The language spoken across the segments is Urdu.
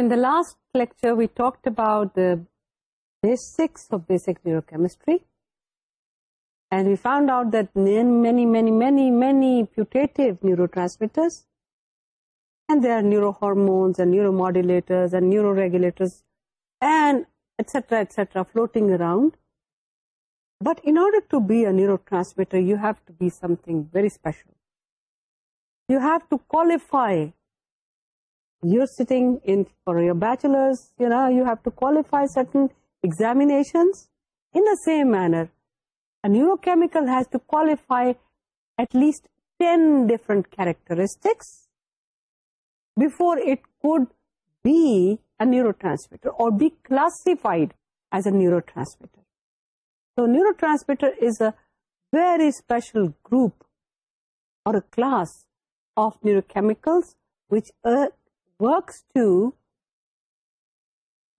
In the last lecture, we talked about the basics of basic neurochemistry, and we found out that many putative neurotransmitters, and there are neurohormones and neuromodulators and neuroregulators and etc. floating around. But in order to be a neurotransmitter, you have to be something very special. You have to qualify you're sitting in for your bachelor's, you know, you have to qualify certain examinations. In the same manner, a neurochemical has to qualify at least 10 different characteristics before it could be a neurotransmitter or be classified as a neurotransmitter. So neurotransmitter is a very special group or a class of neurochemicals which uh, works to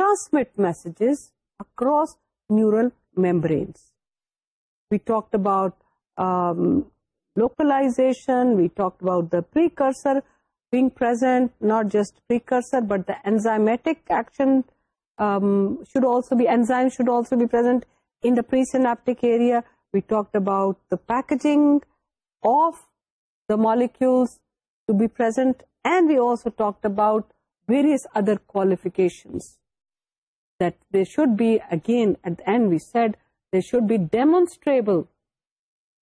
transmit messages across neural membranes. We talked about um, localization, we talked about the precursor being present, not just precursor, but the enzymatic action um, enzymes should also be present in the presynaptic area. We talked about the packaging of the molecules to be present and we also talked about various other qualifications, that there should be, again, at the end we said, there should be demonstrable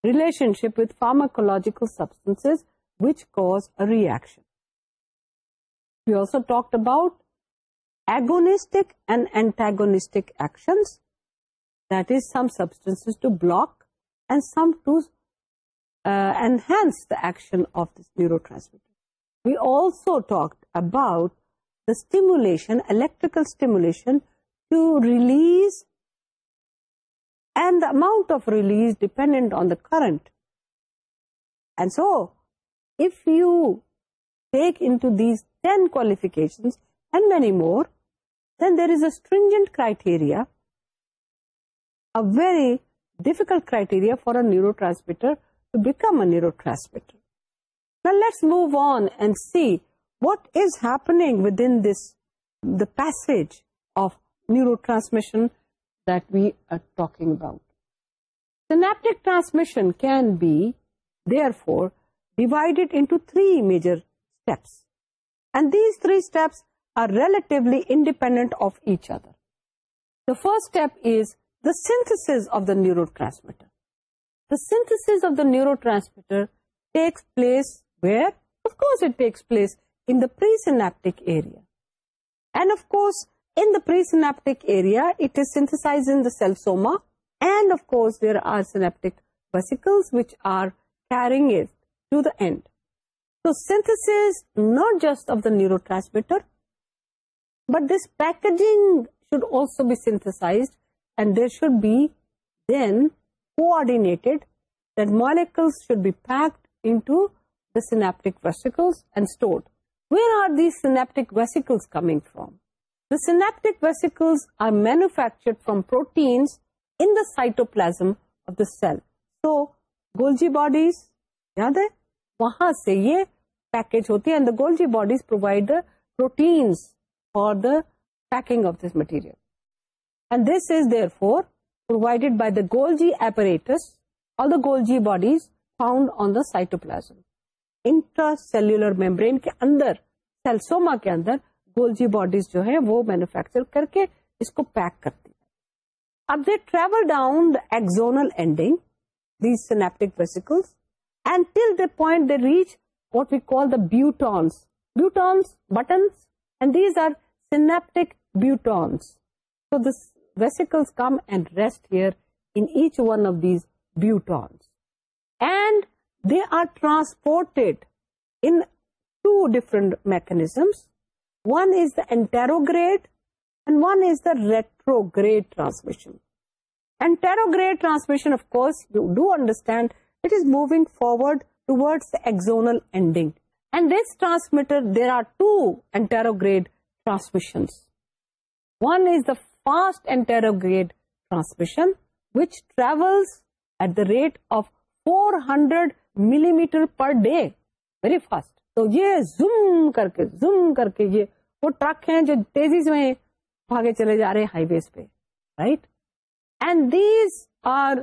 relationship with pharmacological substances which cause a reaction. We also talked about agonistic and antagonistic actions, that is, some substances to block and some to uh, enhance the action of this neurotransmitter. We also talked about the stimulation, electrical stimulation to release, and the amount of release dependent on the current. And so, if you take into these 10 qualifications and many more, then there is a stringent criteria, a very difficult criteria for a neurotransmitter to become a neurotransmitter. Now let's move on and see what is happening within the passage of neurotransmission that we are talking about. Synaptic transmission can be, therefore, divided into three major steps. And these three steps are relatively independent of each other. The first step is the synthesis of the neurotransmitter. The synthesis of the neurotransmitter takes place whereas place and of کورسٹکسائز of course there آرپٹکلڈ synthesized not just of the neurotransmitter but this packaging should also be synthesized and this should be then کو ویسٹیکل ویئر آر دیپٹک vesicle coming فرومپٹک vesicle are made from proteins in داٹوپلازم of the cells ہوتی ہے Golgi bodies provide protein packing of this material this is therefore provided by the گولٹ goal bodies found on the cytoplasm intracellular membrane کے اندر سیلسوما کے اندر گولجی باڈیز جو ہے وہ مینوفیکچر کر کے اس کو پیک کرتی ہے اب they travel down axonal ending these synaptic vesicles and till the point they reach what we call the boutons boutons buttons and these are synaptic boutons so this vesicles come and rest here in each one of these boutons and they are transport in two different mechanisms one is داٹیروگرس you do understand it moving forward to ایگزونلڈنگ there are two anterograde one is the fast اینٹیروگرمیشن which travels at the rate of four hundred millimetre per day very fast تو یہ زوم کر کے زوم کر کے یہ وہ ٹرک ہیں جو تیزی سے بھاگے چلے جا رہے ہیں ہائی ویز پہ right and these are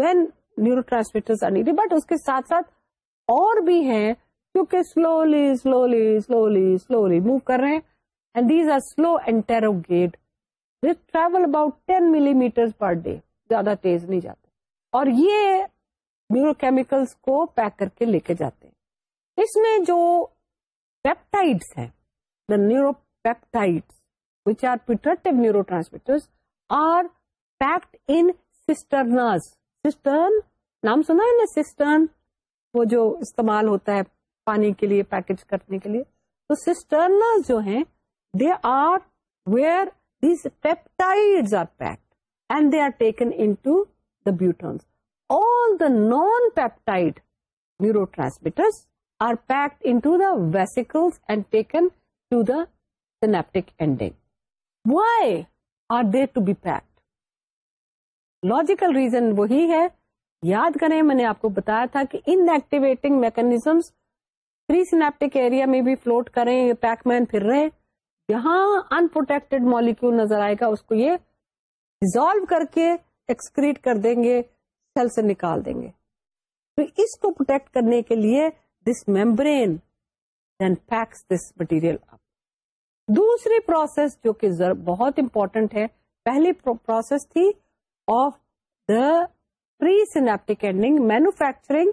when neurotransmitter but اس کے ساتھ ساتھ اور بھی ہیں کیونکہ slowly slowly slowly slowly move کر رہے ہیں and these are slow and travel about ten millimetre per day زیادہ تیز نہیں جاتے اور یہ نیورو کیمیکلس کو پیک کر کے لے کے جاتے ہیں اس میں جو ہیں ہے neuropeptides which are پیٹرٹیو neuro are packed in cisternae cistern نام سنا ہے نا سسٹرن وہ جو استعمال ہوتا ہے پانی کے لیے پیکج کرنے کے لیے تو سسٹرناز جو ہیں they are where these peptide are packed and they are taken into the boutons all the the non-peptide neurotransmitters are packed into vesicles and taken to they to be packed? Logical reason وہی ہے یاد کریں میں نے آپ کو بتایا تھا کہ ان ایکٹیویٹنگ میکنیزمس سینپٹک ایریا میں بھی فلوٹ کریں پیک مین پھر رہے یہاں انپروٹیکٹڈ مالیکول نظر آئے گا اس کو یہ ڈیزالو کر کے ایکسکریٹ کر دیں گے سیل سے نکال دیں گے تو اس کو پروٹیکٹ کرنے کے لیے دس دین دس مٹیریل اپ دوسری پروسیس جو کہ بہت امپورٹنٹ ہے پہلی پروسیس تھی of the presynaptic ending manufacturing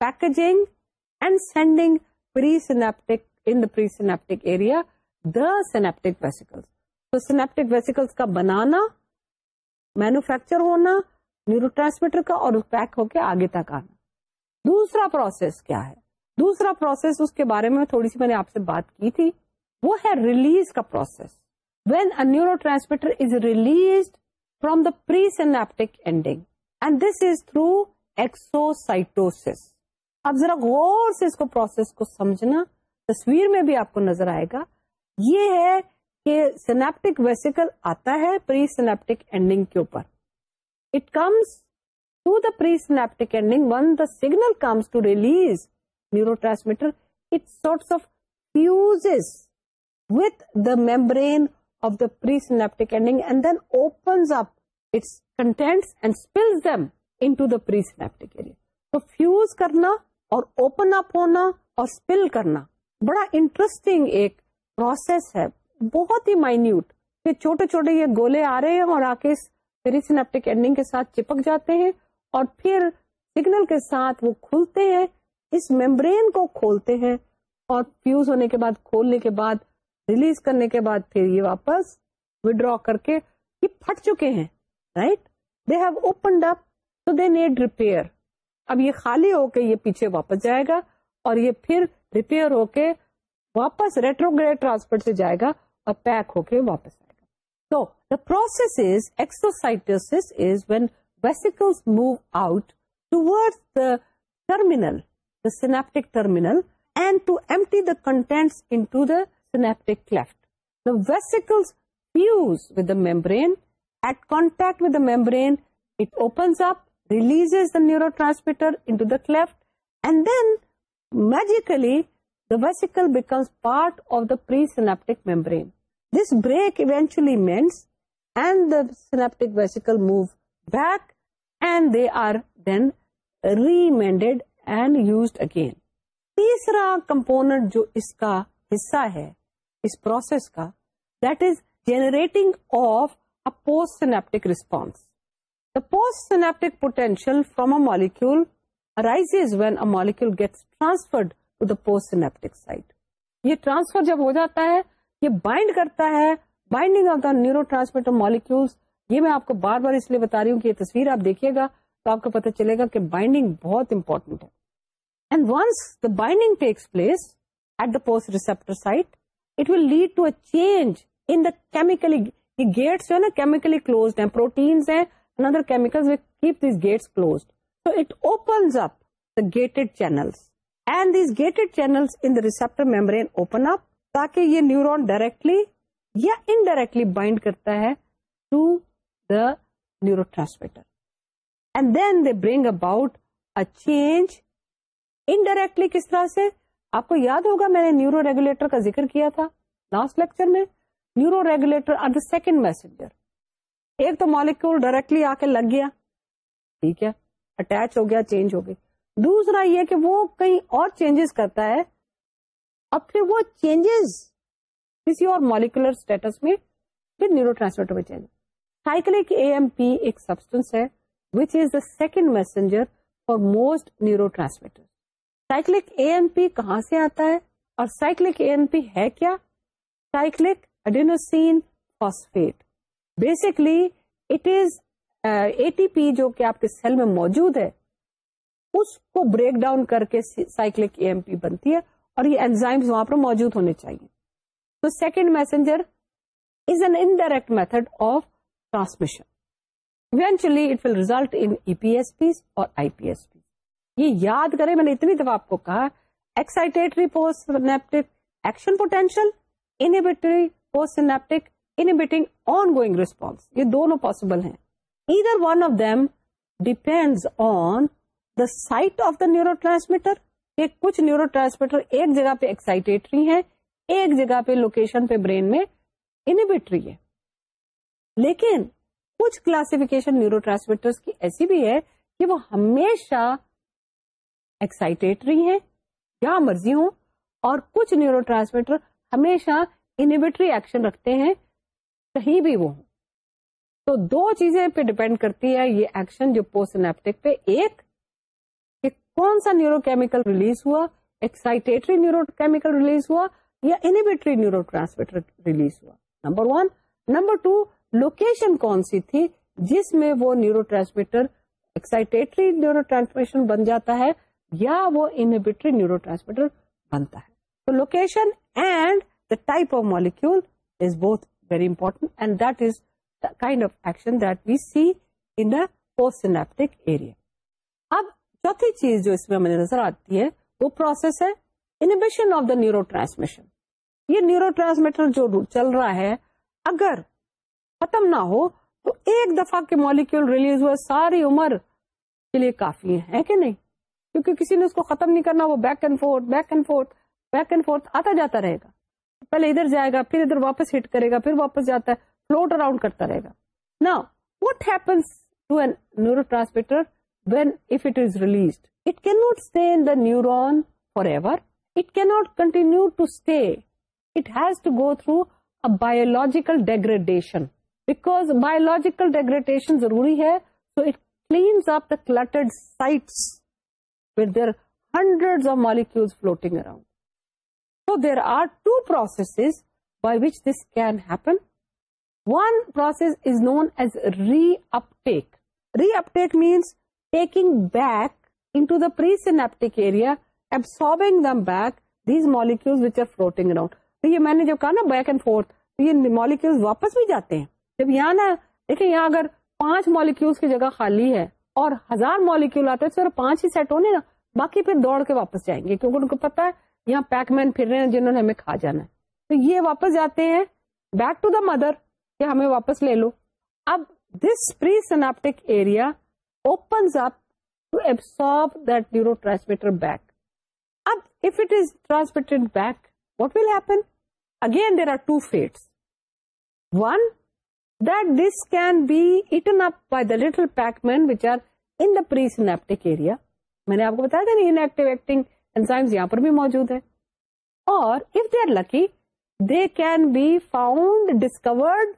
packaging and sending presynaptic vesicles تو سینپٹک ویسیکلس کا بنانا مینوفیکچر ہونا نیورو ٹرانسمیٹر کا اور پیک ہو کے آگے تک آنا دوسرا پروسیس کیا ہے دوسرا پروسیس اس کے بارے میں تھوڑی سی میں نے آپ سے بات کی تھی وہ ہے ریلیز کا process when neurotransmitter is the presynaptic ending and this is through exocytosis اب ذرا غور سے اس کو پروسیس کو سمجھنا تصویر میں بھی آپ کو نظر آئے گا یہ ہے کہ سینپٹک ویسیکل آتا ہے پری سینپٹک اینڈنگ کے اوپر فیوز کرنا اور اوپن اپ ہونا اور اسپل کرنا بڑا انٹرسٹنگ ایک پروسیس ہے بہت ہی مائنوٹ یہ چھوٹے چھوٹے یہ گولے آ رہے ہیں اور آ کے پیریسنیپٹک اینڈنگ کے ساتھ چپک جاتے ہیں اور پھر سگنل کے ساتھ وہ کھلتے ہیں اس ممبرین کو کھولتے ہیں اور فیوز ہونے کے بعد کھولنے کے بعد ریلیز کرنے کے بعد پھر یہ واپس وڈرا کر کے یہ پھٹ چکے ہیں right they have opened up تو دے نیڈ ریپیئر اب یہ خالی ہو کے یہ پیچھے واپس جائے گا اور یہ پھر ریپیئر ہو کے واپس ریٹروگریڈ ٹرانسپورٹ سے جائے گا اور پیک ہو کے واپس موو آؤٹ ٹو دمینل مینبرینٹیکٹ membrane release neuro ٹرانسمیٹرلی the vesicle becomes part of the synaptic membrane this break eventually minutes and the synaptic vesicle move back and they are then ریمڈیڈ and used again تیسرا کمپوننٹ جو اس کا حصہ ہے اس پروسیس کا that is generating of a postsynaptic response postsynaptic potential from a molecules when a gets transferred to the post synaptic site یہ ٹرانسفر جب ہو جاتا ہے یہ بائنڈ کرتا ہے binding of the neurotransmitter molecules یہ میں آپ کو بار بار اس لیے بتا رہی ہوں کہ یہ تصویر آپ دیکھیے گا تو آپ کو پتا چلے گا کہ بائنڈنگ بہت important once binding takes place at the post receptor site it will lead to a change in the chemically یہ گیٹس جو ہے نا کیمیکلی کلوزڈ ہیں پروٹینس ہیں keep these gates closed it open up gated channels and these in the receptor open up تاکہ یہ نیورون ڈائریکٹلی یا انڈائریکٹلی بائنڈ کرتا ہے to the neurotransmitter and then they bring about a change indirectly کس طرح سے آپ کو یاد ہوگا میں نے نیورو ریگولیٹر کا ذکر کیا تھا لاسٹ لیکچر میں neuroregulator are the second messenger ایک تو مالیکول ڈائریکٹلی آ کے لگ گیا ٹھیک ہے اٹیچ ہو گیا چینج ہو گئی دوسرا یہ کہ وہ کئی اور چینجز کرتا ہے پھر وہ چینجز کسی اور مالیکولر اسٹیٹس میں پھر نیورو ٹرانسمیٹر میں change cyclic A M P ایک سبسٹینس ہے which is the second messenger for most neurotransmitter cyclic A M P کہاں سے آتا ہے اور سائکلک اے ایم پی ہے کیا adenosine phosphate basically it is A T P جو کہ آپ کے سیل میں موجود ہے اس کو بریک ڈاؤن کر کے سائکلک اے ایم پی بنتی ہے اور یہ اینزائمس وہاں پر موجود ہونے چاہیے تو second messenger is an indirect method of transmission it will result E P S P اور آئی پی ایس پی یہ یاد کرے میں نے اتنی دفعہ آپ کو کہا excitatory postsynaptic action potential inhibitory postsynaptic inhibiting ongoing response یہ دونوں پاسبل ہیں ادھر one of them depend on the site of the neurotransmitter کہ کچھ نیورو ٹرانسمیٹر ایک جگہ پہ ایکسائٹیٹری ہے ایک جگہ پہ لوکیشن پہ برین میں انہیبیٹری ہے لیکن کچھ کلاسفکیشن نیورو ٹرانسمیٹر کی ایسی بھی ہے کہ وہ ہمیشہ ایکسائٹیٹری ہے یا مرضی ہوں اور کچھ نیورو ٹرانسمیٹر ہمیشہ انہیبیٹری ایکشن رکھتے ہیں کہیں بھی وہ ہوں تو دو چیزیں پہ ڈیپینڈ کرتی ہے یہ ایکشن جو پوسٹ پہ ایک کون سا نیورو کیمیکل ریلیز ہوا ایکسائٹیٹری نیورو کیمیکل ریلیز ہوا یا انہیبیٹری نیورو ٹرانسمیٹر ریلیز ہوا number one number two location کون سی تھی جس میں وہ neuro transmitter excitatory neurotransmission بن جاتا ہے یا وہ انہیبیٹری نیورو ٹرانسمیٹر بنتا ہے تو location and the type of molecule is بہت very important and that is the kind of action that we see in post synaptic area چوتھی چیز جو اس میں ہمیں نظر آتی ہے وہ پروسیس ہے inhibition of the neuro transmission یہ نیورو ٹرانسمیٹر جو چل رہا ہے اگر ختم نہ ہو تو ایک دفعہ کے مالیکول ریلیز ہوئے ساری عمر کے لیے کافی ہے کہ نہیں کیونکہ کسی نے اس کو ختم نہیں کرنا وہ back and forth back and forth back and forth آتا جاتا رہے گا پہلے ادھر جائے گا پھر ادھر واپس ہٹ کرے گا پھر واپس جاتا ہے فلوٹ اراؤنڈ کرتا رہے گا نا what happens to neuro transmitter when it is released it can not see the neuron forever it can not continue to stay it has to go through biological degradation back biological degradation ضروری ہے so it cleans up cluttered sites with their hundred of molecule floating around so there are two process by which this can happen one process is known as reuptake reuptake means جب کہا نا بیک اینڈ فورتھ یہ مالیکول واپس بھی جاتے ہیں جب یہاں نا دیکھئے یہاں اگر پانچ مالیکولس کی جگہ خالی ہے اور ہزار مالیکول آتے ہیں تو پانچ ہی سیٹ ہونے نا باقی پھر دوڑ کے واپس جائیں گے کیونکہ ان کو پتا ہے یہاں پیک مین پھر رہے ہیں جنہوں نے ہمیں کھا جانا تو یہ واپس جاتے ہیں بیک ٹو دا مدر یا ہمیں واپس لے لو اب this pre synaptic area back اب if it is transmit back what will happen again there are two fate one this can be eaten up little pack man which are in pre area میں نے آپ کو بتایا تھا موجود ہے اور if they are lucky they can be found discovered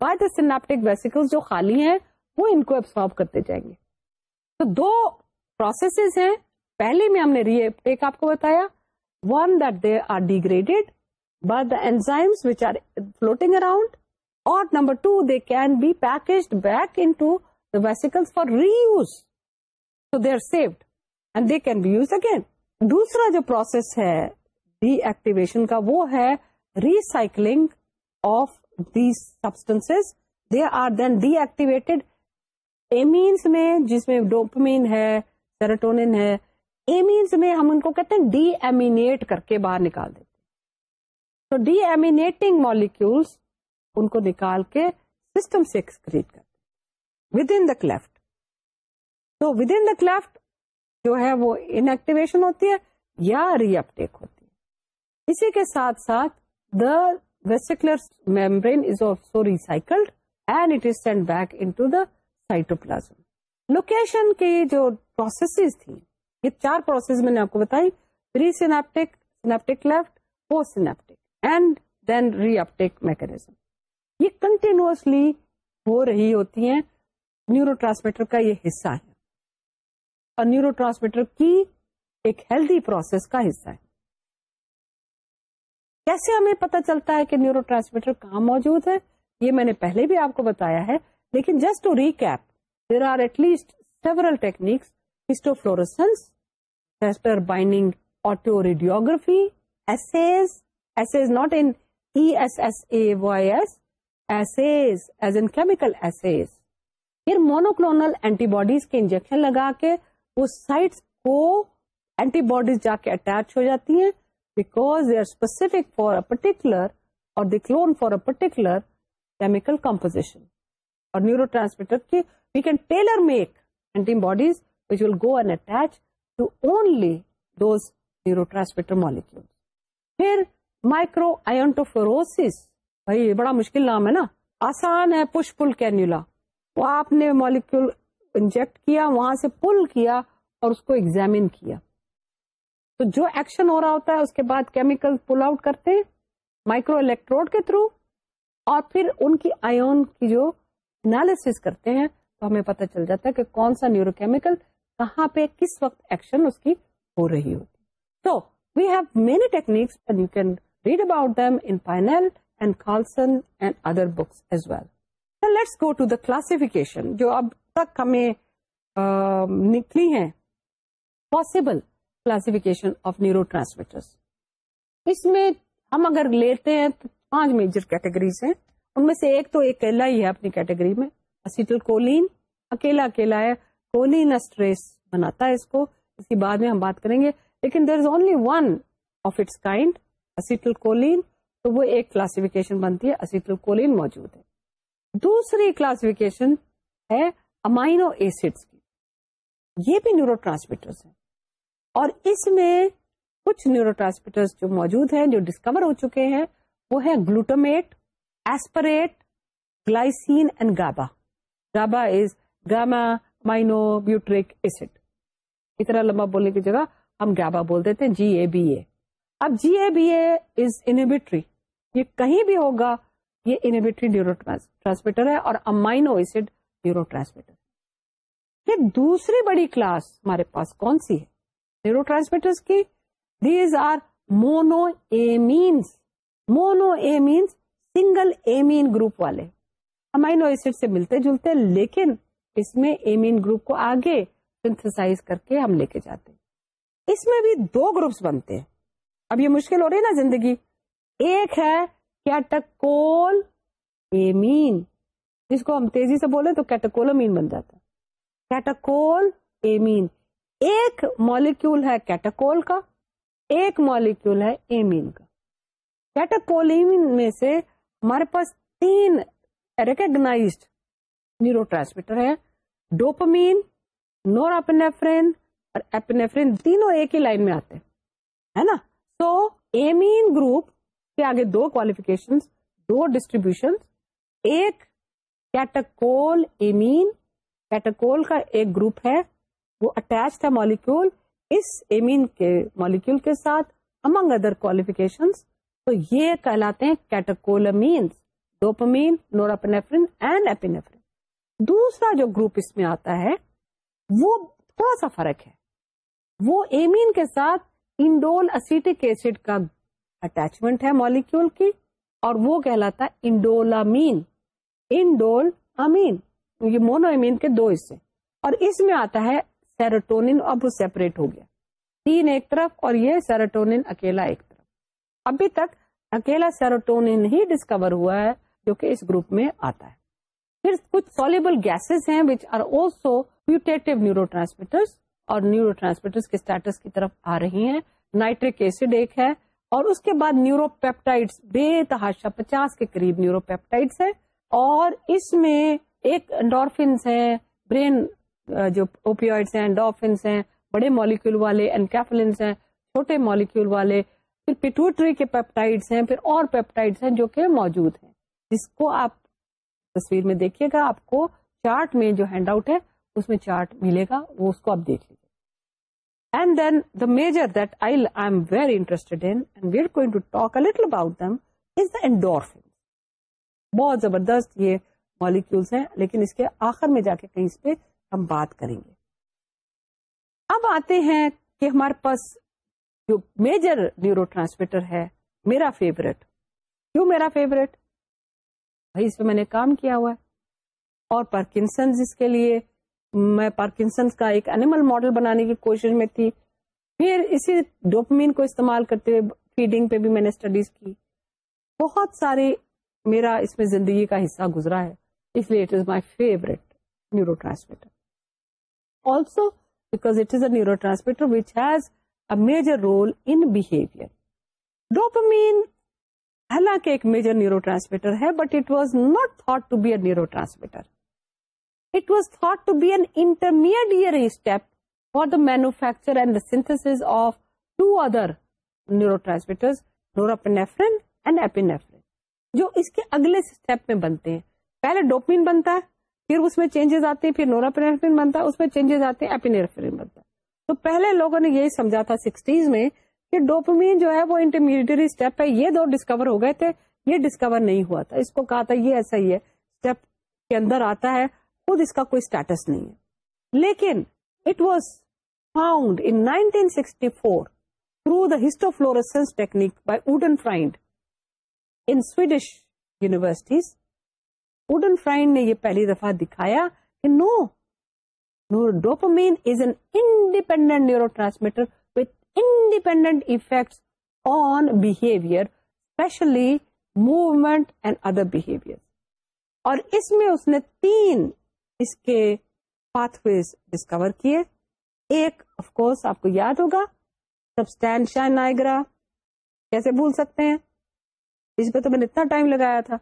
by the synaptic vesicle جو خالی ہیں وہ ان کو ایبسار کرتے جائیں گے تو دو پروسیسز ہیں پہلے میں ہم نے ری آپ کو بتایا one that they are degraded the enzymes which are floating around اور number two they can be packaged back into the vesicle for reuse so they are saved and they can be use again دوسرا جو پروسیس ہے ری ایکٹیویشن کا وہ ہے recycling of these substance they are then deactivated amines میں جس میں ڈوپمین ہے ہے ایمینس میں ہم ان کو کہتے ہیں ڈی ایمینیٹ کر کے باہر نکال دیتے تو ڈی ایمینیٹنگ مالیکولس ان کو نکال کے سسٹم سے ایکسکریٹ کرتے ود ان دا کلیفٹ تو ود ان دا کلیفٹ جو ہے وہ انیکٹیویشن ہوتی ہے یا ری اپٹیک ہوتی ہے اسی کے ساتھ ساتھ the vesicular membrane is also recycled and it is send back into the cytoplasm location کی جو پروسیسز تھی یہ چار پروسیس میں نے آپ کو بتائی presynaptic synaptic cleft post uptake mechanism یہ کنٹینوسلی ہو رہی ہوتی ہیں نیورو ٹرانسمیٹر کا یہ حصہ ہے اور نیورو ٹرانسمیٹر کی ایک ہیلدی پروسیس کا حصہ ہے کیسے ہمیں پتہ چلتا ہے کہ نیورو ٹرانسمیٹر کہاں موجود ہے یہ میں نے پہلے بھی آپ کو بتایا ہے لیکن just to recap there are at least several techniques histofluorescence binding auto radiography not ٹیکنیکسنسٹرفی S S A Y S voice as in chemical پھر مونوکلونل اینٹی باڈیز کے انجیکشن لگا کے اس سائٹ کو اینٹی باڈیز جا کے اٹیچ ہو جاتی ہیں because they are specific for a particular اور the clone for a particular chemical composition neurotransmitter کی ٹیلر میک ویل بڑا مشکل نام ہے مالیکول انجیکٹ کیا وہاں سے پل کیا اور جو ایکشن ہو رہا ہوتا ہے اس کے بعد کیمیکل پل آؤٹ کرتے مائکرو الیکٹروڈ کے تھرو اور پھر ان کی کی جو انالیس کرتے ہیں تو ہمیں پتہ چل جاتا ہے کہ کون سا نیورو کیمیکل کہاں پہ کس وقت ایکشن اس کی ہو رہی ہوتی تو we have many techniques you can read about them in Pinel and Carlson and other books as well let's go to the classification جو اب تک ہمیں uh, نکلی ہیں possible classification of neuro transmitter اس میں ہم اگر لیتے ہیں تو پانچ میجر کیٹیگریز ہیں ان میں سے ایک تو اکیلا ہی ہے اپنی کیٹیگری میں اسیٹل کولین کولین اکیلا اکیلا ہے اسٹریس بناتا ہے اس کو اس کی بعد میں ہم بات کریں گے لیکن there is only one of its kind acetylcholine تو وہ ایک کلاسیفیکیشن بنتی ہے اسیٹل کولین موجود ہے دوسری کلاسیفیکیشن ہے امائنو ایسڈ کی یہ بھی نیورو ٹرانسمیٹرس ہیں اور اس میں کچھ نیورو ٹرانسمیٹرس جو موجود ہیں جو ڈسکور ہو چکے ہیں وہ ہے glutamate aspartate glycine and GABA GABA is gamma amino butyric acid اتنا لمبا بولنے کی جگہ ہم گابا بول دیتے ہیں جی اے بی اے اب جی اے بی اے از انہیبیٹری یہ کہیں بھی ہوگا یہ انہیبیٹری نیورو ٹرانسمیٹر ہے اور امائنو ایسڈ نیورو ٹرانسمیٹر یہ دوسری بڑی کلاس ہمارے پاس کون سی ہے نیورو ٹرانسمیٹر کی these are monoamines monoamines single amine group والے امائنو ایسڈ سے ملتے جلتے لیکن اس میں ایمین گروپ کو آگے سنتھسائز کر کے ہم لے کے جاتے ہیں اس میں بھی دو گروپس بنتے ہیں اب یہ مشکل ہو رہی ہے نا زندگی ایک ہے کیٹکول ایمین جس کو ہم تیزی سے بولیں تو کیٹکول امین بن جاتا ہے کیٹکول ایمین ایک مالیکول ہے کیٹاکول کا ایک مالیکول ہے ایمین کا کیٹاکول میں سے ہمارے پاس تین نیورو ٹرانسمیٹر ہے ڈوپمین اپنیفرین اور تینوں ایک ہی لائن میں آتے ہیں ہے نا ایمین گروپ کے آگے دو کوالیفکیشن دو ڈسٹریبیوشن ایک کیٹاکول ایمین کیٹکول کا ایک گروپ ہے وہ اٹیچ ہے مالیکول اس ایمین کے مالیکول کے ساتھ امنگ ادر کوالیفکیشنس تو یہ کہلاتے ہیں اینڈ ایپینیفرین دوسرا جو گروپ اس میں آتا ہے وہ تھوڑا سا فرق ہے وہ ایمین کے ساتھ انڈول اسیٹک ایسڈ کا اٹیچمنٹ ہے مالیکول کی اور وہ کہلاتا ہے انڈولامین انڈول امین یہ مونو ایمین کے دو حصے اور اس میں آتا ہے سیریٹون اب وہ سیپریٹ ہو گیا تین ایک طرف اور یہ سیروٹون اکیلا ایک طرف ابھی تک اکیلا سیروٹون نہیں ڈسکور ہوا ہے جو کہ اس گروپ میں آتا ہے پھر کچھ سولیبل گیسز ہیں which are also putative neuro اور نیورو ٹرانسمیٹر کے اسٹیٹس کی طرف آ رہی ہیں نائٹرک ایسڈ ایک ہے اور اس کے بعد نیورو پیپٹائڈس بے تحاشا پچاس کے قریب نیورو پیپٹائڈس ہیں اور اس میں ایک ڈورفنس ہیں برین جو ڈورفنس ہیں بڑے مالیکول والے انکیفلنس ہیں چھوٹے مالیکول والے پھر پیٹوٹری کے پیپٹائڈس ہیں پھر اور پیپٹائڈس ہیں جو کہ موجود ہیں جس کو آپ تصویر میں دیکھیے گا آپ کو چارٹ میں جو ہینڈ آؤٹ ہے اس میں چارٹ ملے گا وہ اس کو آپ دیکھ لیجیے and then the major that I I am very interested and going to talk little about them is the endorphin بہت زبردست یہ مالیکولس ہیں لیکن اس کے آخر میں جا کے کہیں اس پہ ہم بات کریں گے اب آتے ہیں کہ ہمارے پاس جو میجر نیورو ٹرانسمیٹر ہے میرا فیوریٹ کیوں میرا فیوریٹ اس پہ میں نے کام کیا ہوا ہے اور اس کے لیے میں کا ایک اینیمل ماڈل بنانے کی کوشش میں تھی پھر اسی ڈوپمین کو استعمال کرتے ہوئے فیڈنگ پہ بھی میں نے اسٹڈیز کی بہت ساری میرا اس میں زندگی کا حصہ گزرا ہے اس لیے it is my favourite neuro transmitter also because it is a neuro transmitter which has major role in behaviour dopamine حالانکہ ایک میجر نیورو ٹرانسمیٹر ہے but it was not thought thought to to be be a neuro transmitter it was an step for the the manufacture and نوٹمیٹروفیکچر of two other neuro transmitter and ایپین جو اس کے اگلے اسٹیپ میں بنتے ہیں پہلے ڈوپمین بنتا ہے پھر اس میں چینجز آتے ہیں پھر نوراپنیفرین بنتا ہے اس میں چینجز آتے ہیں بنتا تو پہلے لوگوں نے یہی سمجھا تھا سکسٹیز میں کہ ڈوپمین جو ہے وہ انٹرمیڈیٹری اسٹیپ ہے یہ دو ڈسکور ہو گئے تھے یہ ڈسکور نہیں ہوا تھا اس کو کہا تھا یہ ایسا ہی ہے اسٹیپ کے اندر آتا ہے خود اس کا کوئی اسٹیٹس نہیں ہے لیکن it was found in nineteen sixty four through the histofluorescence technique by Odin Friend in Swedish universities Odin Friend نے یہ پہلی دفعہ دکھایا کہ no nor dopamine is an independent neuro ٹرانسمیٹرڈنٹلی موٹ ادر اور ایک افکوس آپ کو یاد ہوگا سبسٹین شا نائگا کیسے بھول سکتے ہیں اس پہ تو میں نے اتنا ٹائم لگایا تھا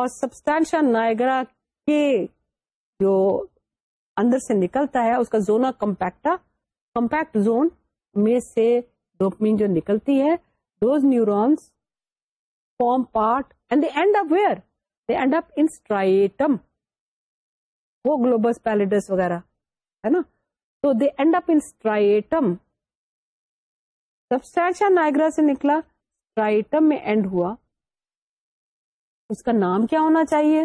اور سبسٹینشن نائگرا کے جو اندر سے نکلتا ہے اس کا زونا کمپیکٹا کمپیکٹ زون میں سے ڈوپمین جو نکلتی ہے those neurons form part and they end up where they end up in striatum وہ گلوبس پیلڈس وغیرہ ہے نا تو دی اینڈ اپ ان اسٹرائیٹم سبسٹینشیا نائگرا سے نکلا اسٹرائٹم میں اینڈ ہوا اس کا نام کیا ہونا چاہیے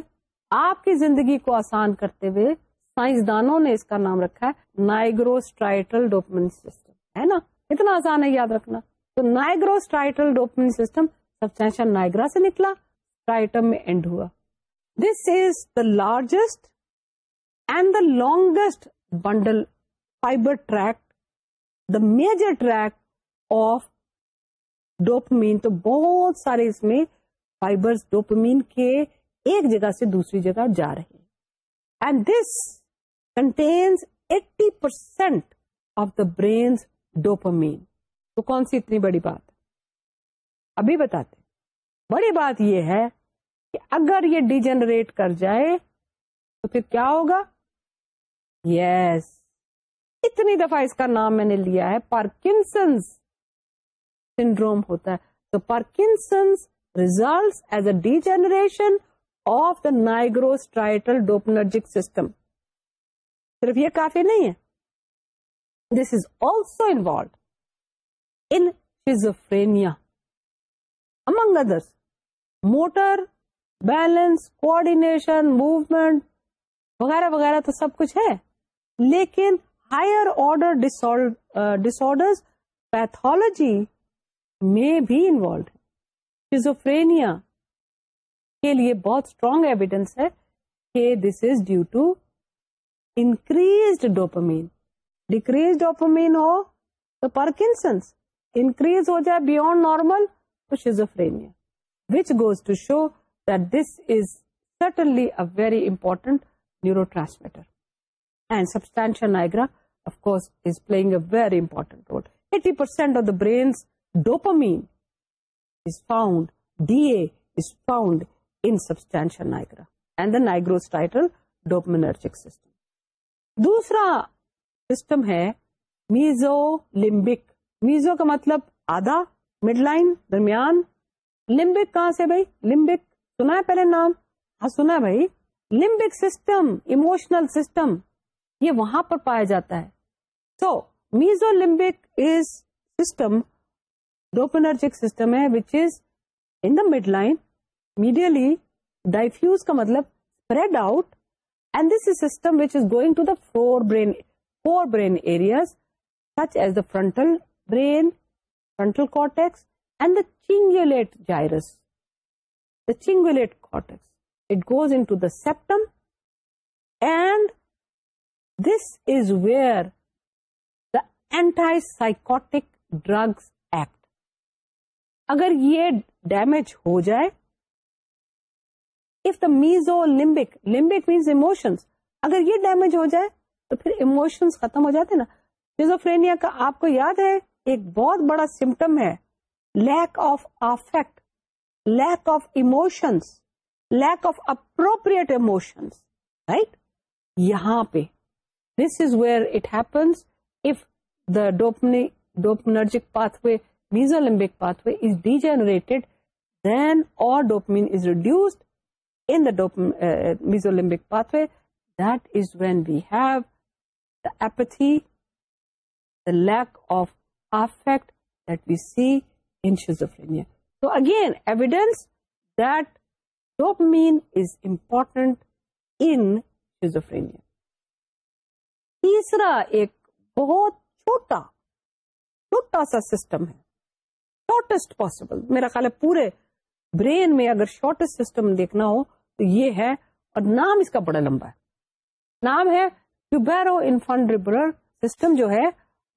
آپ کی زندگی کو آسان کرتے ہوئے سائنسدانوں نے اس کا نام رکھا ہے نائگروسٹرائٹل ڈوپمنٹ سسٹم ہے نا اتنا آسان ہے یاد رکھنا تو سسٹم نائگرا سے نکلا اسٹرائٹم میں اینڈ ہوا this is the largest and the longest bundle fibre track the major track of dopamine تو بہت سارے اس میں فائبر ڈوپمین کے ایک جگہ سے دوسری جگہ جا رہے ہیں and this contains eighty percent of the brain's dopamine تو کون سی اتنی بڑی بات ابھی بتاتے بڑی بات یہ ہے کہ اگر یہ ڈیجنریٹ کر جائے تو پھر کیا ہوگا یس yes. اتنی دفعہ اس کا نام میں نے لیا ہے پارکنسنس سنڈروم ہوتا ہے تو Parkinson's result as a degeneration of the nigrostriatal dopaminergic system صرف یہ کافی نہیں ہے this is also involved in schizophrenia among others motor balance coordination movement وغیرہ وغیرہ تو سب کچھ ہے لیکن ہائر آرڈر ڈس آرڈر پیتھولوجی میں بھی انوالوڈ فیزوفرینیا کے لیے بہت اسٹرانگ ایویڈینس ہے کہ this is due to increased dopamine decrease dopamine ہو تو پرکنسنس انکریز ہو جائے بیونڈ نارمل تو schizophrenia which goes to show that this is certainly a very important neuro transmitter and substantia nigra of course is playing a very important role eighty percent of the brain's dopamine is found D A is found in substantia nigra and the nigrostriatal دوسرا سسٹم ہے میزو لمبک میزو کا مطلب آدھا مڈ لائن درمیان لمبک کہاں سے بھائی لمبک سنا ہے پہلے نام ہاں سنا ہے بھائی لمبک سسٹم اموشنل سسٹم یہ وہاں پر پایا جاتا ہے so mesolimbic is system dopaminergic system which is in the midline medially diffuse کا مطلب spread out and this system which is going to the forebrain forebrain areas such as the frontal brain frontal cingulate gyrus the cingulate cortex it goes into the septum and this is where the antipsychotic drugs act اگر یہ ڈیمیج ہو جائے the mesolimbic limbic means emotion اگر یہ ڈیمیج ہو جائے تو پھر ایموشنس ختم ہو جاتے نا میزوفی کا آپ کو یاد ہے ایک بہت بڑا سمٹم ہے lack of affect lack of emotions lack of appropriate emotions right یہاں پہ this is where it happens if the dopamine dopaminergic pathway mesolimbic pathway is degenerated then اور dopamine is reduced in the mesolimbic pathway, that is when we have the apathy, the lack of affect that we see in schizophrenia. So again, evidence that dopamine is important in schizophrenia. تیسرا ایک بہت چھوٹا چھوٹا سا سسٹم ہے شارٹیسٹ پاسبل میرا خیال ہے پورے برین میں اگر شارٹیسٹ سسٹم دیکھنا ہو یہ ہے اور نام اس کا بڑا لمبا ہے نام ہے ٹوبیرو انفانڈر سسٹم جو ہے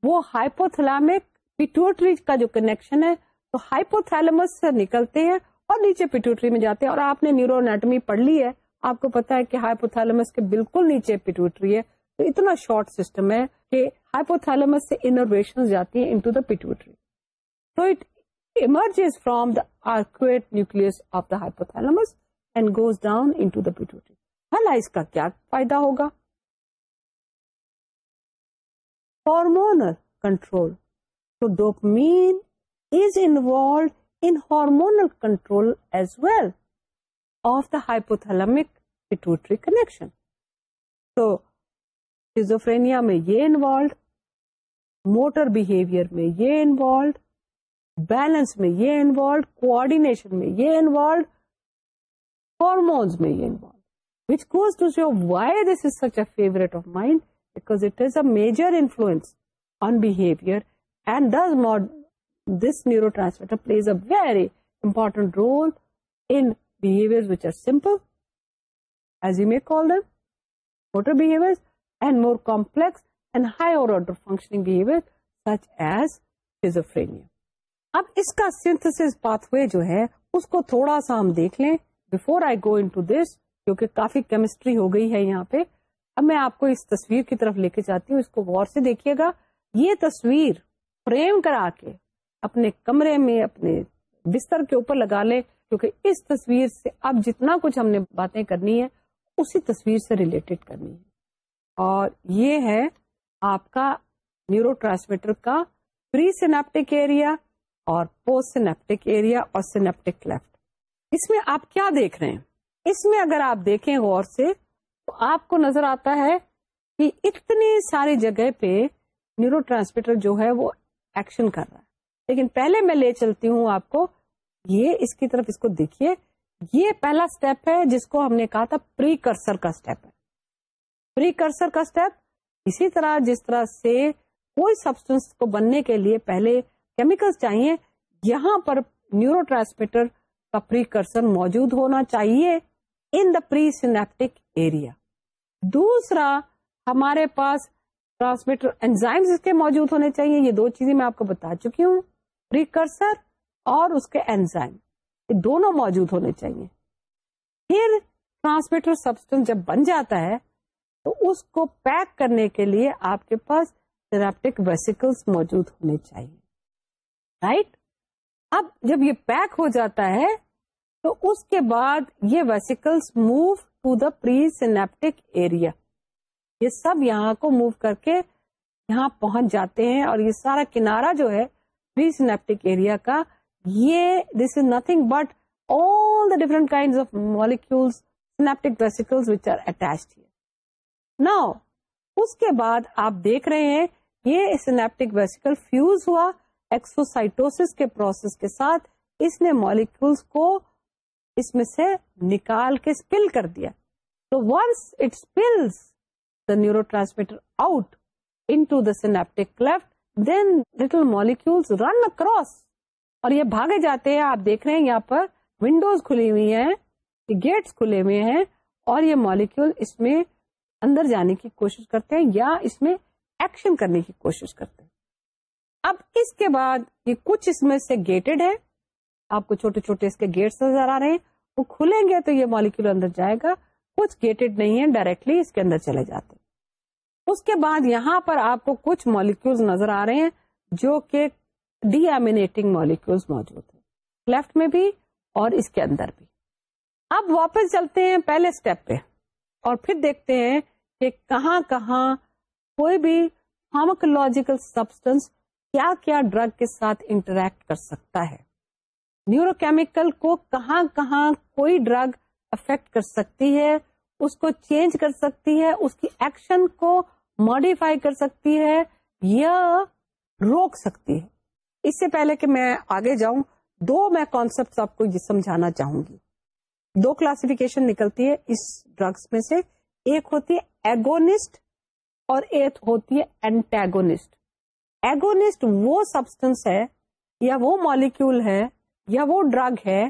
وہ ہائپوتھلامک پیٹوٹری کا جو کنیکشن ہے تو ہائپوتھلمس سے نکلتے ہیں اور نیچے پیٹوٹری میں جاتے ہیں اور آپ نے نیورو انیٹمی پڑھ لی ہے آپ کو پتا ہے کہ ہائپوتھلمس کے بالکل نیچے پیٹوٹری ہے تو اتنا شارٹ سسٹم ہے کہ ہائپوتھلمس سے انرویشن جاتی ہیں ان ٹو دا پیٹوٹری تو it emerges from the arcuate nucleus of the hypothalamus and goes down into the pituitary بھلا اس کا کیا فائدہ ہوگا ہارمونل کنٹرول تو dopamine is in hormonal control as well of the hypothalamic pituitary connection تو فیزوفرینیا میں یہ انوالوڈ موٹر بہیویئر میں یہ انوالوڈ بیلنس میں یہ انوالوڈ کوآڈینیشن میں یہ انوالوڈ ہارمونس میں plays a very important role simple as you میلڈریکس higher functioning such as فیزوفری اب اس کا سینتھس پاتھ وے جو ہے اس کو تھوڑا سا ہم دیکھ لیں before I go in to this کیونکہ کافی کیمسٹری ہو گئی ہے یہاں پہ اب میں آپ کو اس تصویر کی طرف لے کے جاتی ہوں اس کو غور سے دیکھیے گا یہ تصویر فریم کرا کے اپنے کمرے میں اپنے بستر کے اوپر لگا لیں کیونکہ اس تصویر سے اب جتنا کچھ ہم نے باتیں کرنی ہے اسی تصویر سے ریلیٹڈ کرنی ہے اور یہ ہے آپ کا نیورو ٹرانسمیٹر کا پری سینپٹک ایریا اور پوسٹ سینپٹک ایریا اور سینپٹک لیفٹ اس میں آپ کیا دیکھ رہے ہیں اس میں اگر آپ دیکھیں غور سے تو آپ کو نظر آتا ہے کہ اتنی ساری جگہ پہ نیورو ٹرانسمیٹر جو ہے وہ ایکشن کر رہا ہے لیکن پہلے میں لے چلتی ہوں آپ کو یہ اس کی طرف اس کو دیکھیے یہ پہلا سٹیپ ہے جس کو ہم نے کہا تھا پری کرسر کا سٹیپ ہے پری کرسر کا سٹیپ اسی طرح جس طرح سے کوئی سبسٹنس کو بننے کے لیے پہلے کیمیکلز چاہیے یہاں پر نیورو ٹرانسمیٹر کا موجود ہونا چاہیے ان دا پری سینپٹک ایریا دوسرا ہمارے پاس ٹرانسمیٹر انزائمز اس کے موجود ہونے چاہیے یہ دو چیزیں میں آپ کو بتا چکی ہوں پریکرسر اور اس کے انزائم یہ دونوں موجود ہونے چاہیے پھر ٹرانسمیٹر سبسٹنس جب بن جاتا ہے تو اس کو پیک کرنے کے لیے آپ کے پاس سینپٹک ویسیکلس موجود ہونے چاہیے رائٹ right? اب جب یہ پیک ہو جاتا ہے تو اس کے بعد یہ vesicles move to the presynaptic area یہ سب یہاں کو موو کر کے یہاں پہنچ جاتے ہیں اور یہ سارا کنارا جو ہے ایریا کا یہ this is nothing but all the different kind of molecular vesicles which are attach نا اس کے بعد آپ دیکھ رہے ہیں یہ سینپٹک ویسیکل فیوز ہوا کے پروسیس کے ساتھ اس نے مالیکولس کو اس میں سے نکال کے اسپل کر دیا تو once it spills the neuro transmitter out in cleft then little molecules run across اور یہ بھاگے جاتے ہیں آپ دیکھ رہے ہیں یہاں پر ونڈوز کھلی ہوئی ہیں گیٹس کھلے ہوئے ہیں اور یہ مالیکول اس میں اندر جانے کی کوشش کرتے ہیں یا اس میں ایکشن کرنے کی کوشش کرتے ہیں اب اس کے بعد یہ کچھ اس میں سے گیٹڈ ہے آپ کو چھوٹے چھوٹے اس کے گیٹس نظر آ رہے ہیں وہ کھلیں گے تو یہ مالیکول اندر جائے گا کچھ گیٹڈ نہیں ہے ڈائریکٹلی اس کے اندر چلے جاتے اس کے بعد یہاں پر آپ کو کچھ مالیکول نظر آ رہے ہیں جو کہ ڈی ایمینیٹنگ مالیکولس موجود ہیں لیفٹ میں بھی اور اس کے اندر بھی اب واپس چلتے ہیں پہلے اسٹیپ پہ اور پھر دیکھتے ہیں کہ کہاں کہاں کوئی بھی فارمکولوجیکل سبسٹنس کیا کیا ڈرگ کے ساتھ انٹریکٹ کر سکتا ہے نیورو کیمیکل کو کہاں کہاں کوئی ڈرگ افیکٹ کر سکتی ہے اس کو چینج کر سکتی ہے اس کی ایکشن کو ماڈیفائی کر سکتی ہے یا روک سکتی ہے اس سے پہلے کہ میں آگے جاؤں دو میں کانسپٹ آپ کو یہ سمجھانا چاہوں گی دو کلاسفیکیشن نکلتی ہے اس ڈرگس میں سے ایک ہوتی ہے ایگونسٹ اور ایک ہوتی ہے اینٹیگونسٹ ایگونسٹ وہ سبسٹنس ہے یا وہ مالیکول ہے یا وہ ڈرگ ہے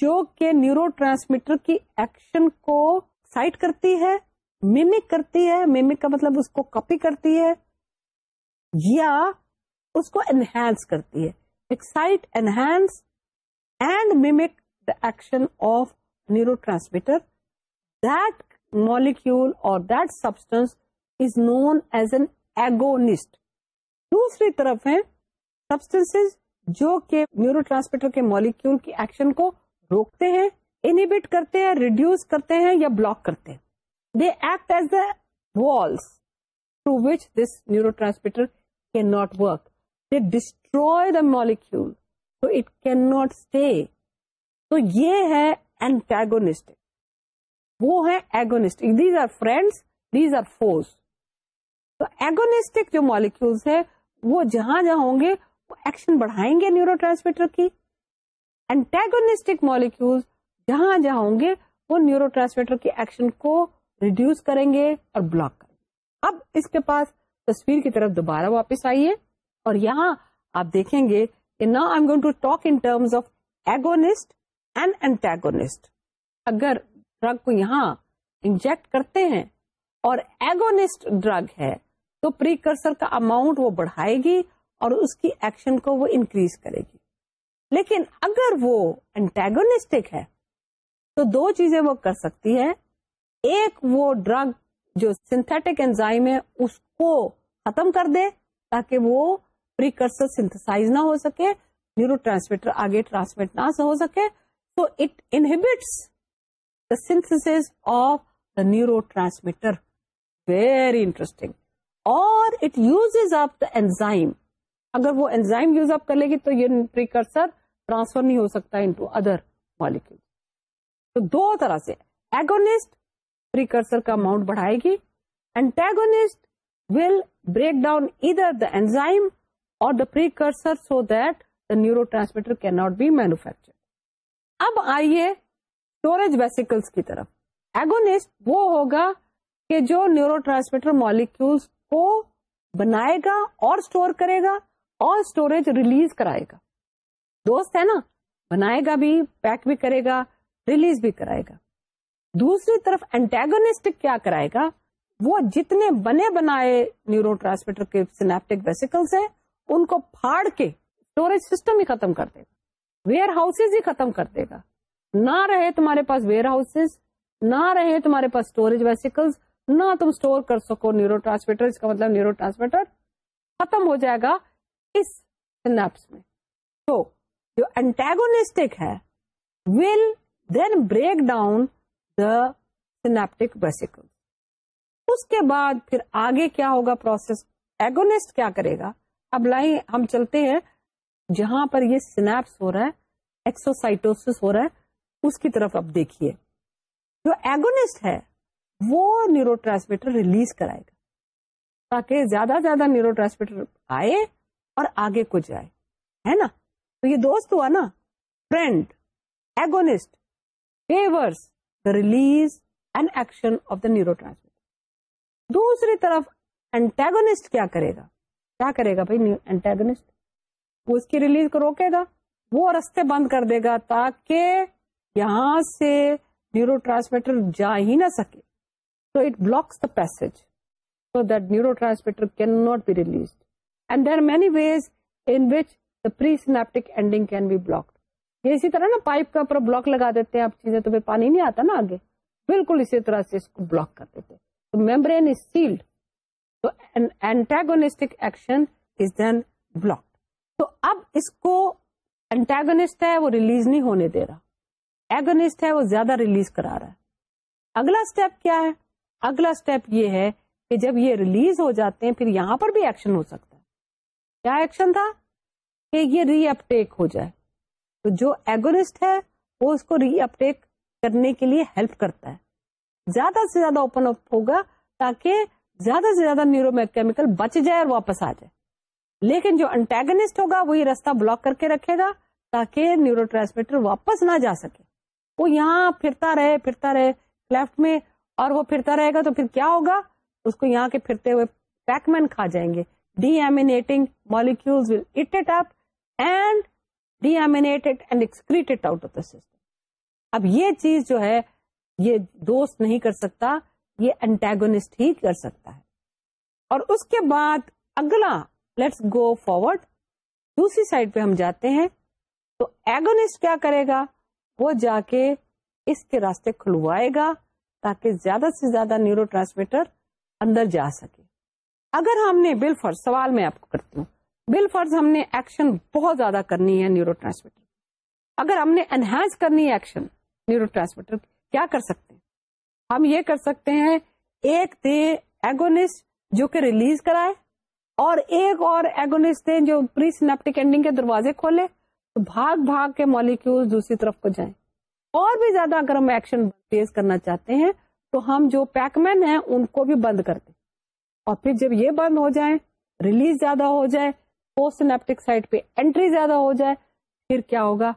جو کہ نیورو ٹرانسمیٹر کی ایکشن کو سائٹ کرتی ہے میمک کرتی ہے میمک کا مطلب اس کو کاپی کرتی ہے یا اس کو انہینس کرتی ہے excite enhance and mimic the action of neuro transmitter that molecule اور that substance is known as an agonist دوسری طرف ہیں سبسٹینس جو کہ نیورو ٹرانسمیٹر کے مالیکول کی ایکشن کو روکتے ہیں انہیبٹ کرتے ہیں ریڈیوس کرتے ہیں یا بلاک کرتے ہیں they act as the walls to which this neurotransmitter cannot work they destroy the molecule تو اٹ کین ناٹ اسٹے تو یہ ہے اینٹاگونسٹ وہ ہے agonist these are friends these are foes تو ایگونسٹک جو مالیکولس ہے وہ جہاں جہاں ہوں گے وہ ایکشن بڑھائیں گے نیورو ٹرانسمیٹر کی اینٹک مالیکولس جہاں جہاں ہوں گے وہ نیورو ٹرانسمیٹر کے ایکشن کو ریڈیوس کریں گے اور بلاک کریں گے اب اس کے پاس تصویر کی طرف دوبارہ واپس آئیے اور یہاں آپ دیکھیں گے نا I going to talk in terms of and اگر ڈرگ کو یہاں انجیکٹ کرتے ہیں اور ایگونیسٹ ڈرگ ہے تو کرسر کا اماؤنٹ وہ بڑھائے گی اور اس کی ایکشن کو وہ انکریز کرے گی لیکن اگر وہ انٹیگونسٹک ہے تو دو چیزیں وہ کر سکتی ہے ایک وہ ڈرگ جو سنتھیٹک انزائم ہے اس کو ختم کر دے تاکہ وہ پریکرسر سنتھسائز نہ ہو سکے نیورو ٹرانسمیٹر آگے ٹرانسمیٹ نہ ہو سکے تو it inhibits synthesis of the neuro transmitter very interesting اور it uses up the enzyme اگر وہ اینزائم یوز اپ کر لے گی تو یہ پریکرسر ٹرانسفر نہیں ہو سکتا انٹو ادر مالیکول تو دو طرح سے ایگونسٹ پریکرسر کا اماؤنٹ بڑھائے گی اینٹیگونسٹ ول بریک ڈاؤن ادھر دا اینزائم اور the precursor so that the neurotransmitter can not be manufacture اب آئیے اسٹوریج ویسیکلس کی طرف ایگونسٹ وہ ہوگا کہ جو نیورو ٹرانسمیٹر مالیکولس کو بنائے گا اور اسٹور کرے گا اور اسٹوریج ریلیز کرائے گا دوست ہے نا بنائے گا بھی پیک بھی کرے گا ریلیز بھی کرائے گا دوسری طرف اینٹیگونیسٹک کیا کرائے گا وہ جتنے بنے بنائے نیورو ٹرانسمیٹر کے سینپٹک ویسیکلس ہیں ان کو پھاڑ کے اسٹوریج سسٹم ہی ختم کر دے گا ویئر ہاؤسز ہی ختم کر دے گا نہ رہے تمہارے پاس ویئر ہاؤسز نہ رہے تمہارے پاس اسٹوریج ویسیکلس نہ تم اسٹور کر سکو نیورو ٹرانسمیٹر اس کا مطلب نیورو ٹرانسمیٹر ختم ہو جائے گا اس سنپس میں تو جو اینٹیگونیسٹک ہے will then break down the synaptic vesicle اس کے بعد پھر آگے کیا ہوگا پروسیس ایگونسٹ کیا کرے گا اب لائیں ہم چلتے ہیں جہاں پر یہ سنیپس ہو رہا ہے ایکسوسائٹوس ہو رہا ہے اس کی طرف اب دیکھیے جو ایگونسٹ ہے وہ نیورو ٹرانسمیٹر ریلیز کرائے گا تاکہ زیادہ زیادہ نیورو ٹرانسمیٹر آئے اور آگے کو جائے ہے نا تو یہ دوست ہوا نا friend favours the release and action of the neurotransmitter دوسری طرف انٹاگونسٹ کیا کرے گا کیا کرے گا بھائی اینٹیگونسٹ اس کی ریلیز کو روکے گا وہ رستے بند کر دے گا تاکہ یہاں سے نیورو ٹرانسمیٹر جا ہی نہ سکے So it blocks the passage so that neurotransmitter cannot be released. And there are many ways in which the presynaptic ending can be blocked. یہ اسی طرح نا پائپ کے اوپر بلاک لگا دیتے ہیں آپ چیزیں تو پھر پانی نہیں آتا نا آگے بالکل اسی طرح سے اس کو بلاک کر دیتے تو ممبرین از سیلڈ تو antagonistic action is then block تو اب اس کو اینٹاگونسٹ ہے وہ ریلیز نہیں ہونے دے رہا ایگونسٹ ہے وہ زیادہ ریلیز کرا رہا ہے اگلا اسٹیپ کیا ہے اگلا اسٹیپ یہ ہے کہ جب یہ ریلیز ہو جاتے ہیں پھر یہاں پر بھی ایکشن ہو سکتا ہے کیا ایکشن تھا کہ یہ ری اپ ٹیک ہو جائے تو جو ایگونسٹ ہے وہ اس کو ری اپ ٹیک کرنے کے لیے ہیلپ کرتا ہے زیادہ سے زیادہ اوپن اپ ہوگا تاکہ زیادہ سے زیادہ نیورو میکمیکل بچ جائے اور واپس آ جائے لیکن جو انٹیگنسٹ ہوگا وہ یہ راستہ بلاک کر کے رکھے گا تاکہ نیورو ٹرانسمیٹر واپس نہ جا سکے وہ یہاں پھرتا رہے پھرتا رہے لیفٹ میں اور وہ پھرتا رہے گا تو پھر کیا ہوگا اس کو یہاں کے پھرتے ہوئے پیک مین کھا جائیں گے deaminating will it it up and and the out of the system اب یہ چیز جو ہے یہ دوست نہیں کر سکتا یہ انٹیگونسٹ ہی کر سکتا ہے اور اس کے بعد اگلا لیٹس گو فارورڈ دوسری سائڈ پہ ہم جاتے ہیں تو ایگونسٹ کیا کرے گا وہ جا کے اس کے راستے کھلوائے گا تاکہ زیادہ سے زیادہ نیورو ٹرانسمیٹر اندر جا سکے اگر ہم نے بل فرض سوال میں آپ کو کرتی ہوں بل فرض ہم نے ایکشن بہت زیادہ کرنی ہے نیورو ٹرانسمیٹر اگر ہم نے انہینس کرنی ہے ایکشن نیورو ٹرانسمیٹر کیا کر سکتے ہیں ہم یہ کر سکتے ہیں ایک تھے ایگونس جو کہ ریلیز کرائے اور ایک اور ایگونس تھے جو پری سینپٹک کے دروازے کھولے تو بھاگ بھاگ کے مالیکول دوسری طرف کو جائیں اور بھی زیادہ اگر ہم ایکشن فیس کرنا چاہتے ہیں تو ہم جو پیک مین ہیں ان کو بھی بند کرتے اور پھر جب یہ بند ہو جائیں ریلیز زیادہ ہو جائے پوسٹ نیپٹک سائٹ پہ انٹری زیادہ ہو جائے پھر کیا ہوگا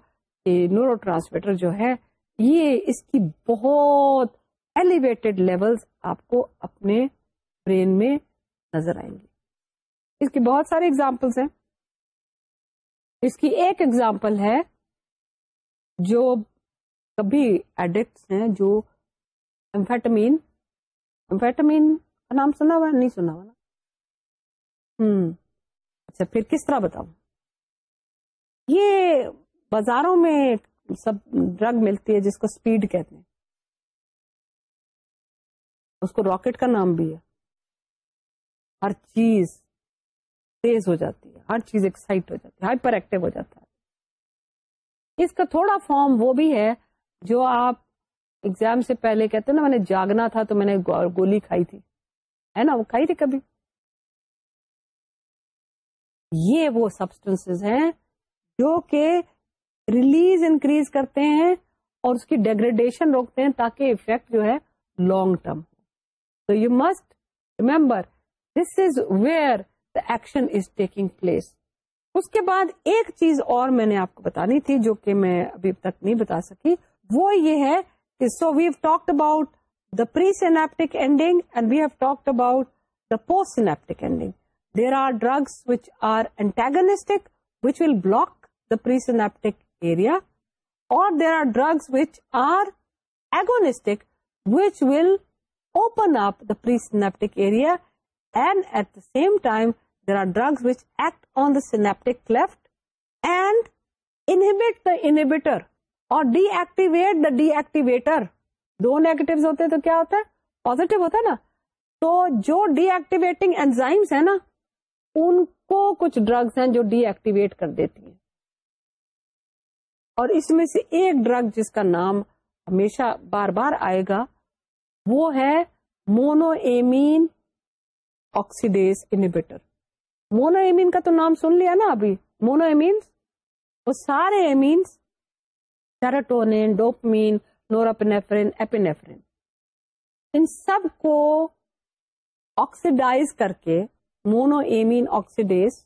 کہ نورو ٹرانسمیٹر جو ہے یہ اس کی بہت ایلیویٹڈ لیولز آپ کو اپنے برین میں نظر آئیں گے اس کی بہت ساری ایگزامپلس ہیں اس کی ایک ایگزامپل ہے جو کبھی ایڈکٹس ہیں جو کا نام سنا ہوا نہیں سنا ہوا نا ہوں اچھا پھر کس طرح بتاؤں یہ بازاروں میں سب ڈرگ ملتی ہے جس کو اسپیڈ کہتے ہیں اس کو راکٹ کا نام بھی ہے ہر چیز تیز ہو جاتی ہے ہر چیز ایکسائٹ ہو جاتی ہے ہائپر ایکٹیو ہو جاتا ہے اس کا تھوڑا فارم وہ بھی ہے جو آپ اگزام سے پہلے کہتے ہیں نا میں نے جاگنا تھا تو میں نے گولی کھائی تھی ہے نا وہ کھائی تھی کبھی یہ وہ سبسٹینس ہیں جو کہ ریلیز انکریز کرتے ہیں اور اس کی ڈیگریڈیشن روکتے ہیں تاکہ افیکٹ جو ہے لانگ ٹرم ہو تو you must remember this is where the action is taking place اس کے بعد ایک چیز اور میں نے آپ کو بتانی تھی جو کہ میں ابھی تک نہیں بتا سکی وہ یہ ہے کہ so we talk about the presynaptic ending and we have talk about the postsynaptic ending there are drugs which are antagonistic which will block the presynaptic area اور there are drugs which are agonistic which will open up the presynaptic area and at the same time there are drugs which act on the synaptic cleft and inhibit the inhibitor اور D activate the deactivator دو نیگیٹو ہوتے تو کیا ہوتا ہے پوزیٹو ہوتا ہے نا تو جو ڈی ایکٹیویٹنگ اینزائمس ہیں نا ان کو کچھ ڈرگس ہیں جو ڈی ایکٹیویٹ کر دیتی ہیں اور اس میں سے ایک ڈرگ جس کا نام ہمیشہ بار بار آئے گا وہ ہے monoamine oxidase inhibitor monoamine کا تو نام سن لیا نا ابھی مونو ایمینس وہ سارے amines serotonin dopamine norepinephrine epinephrine ان سب کو آکسیڈائز کر کے مونو ایمین آکسیڈیز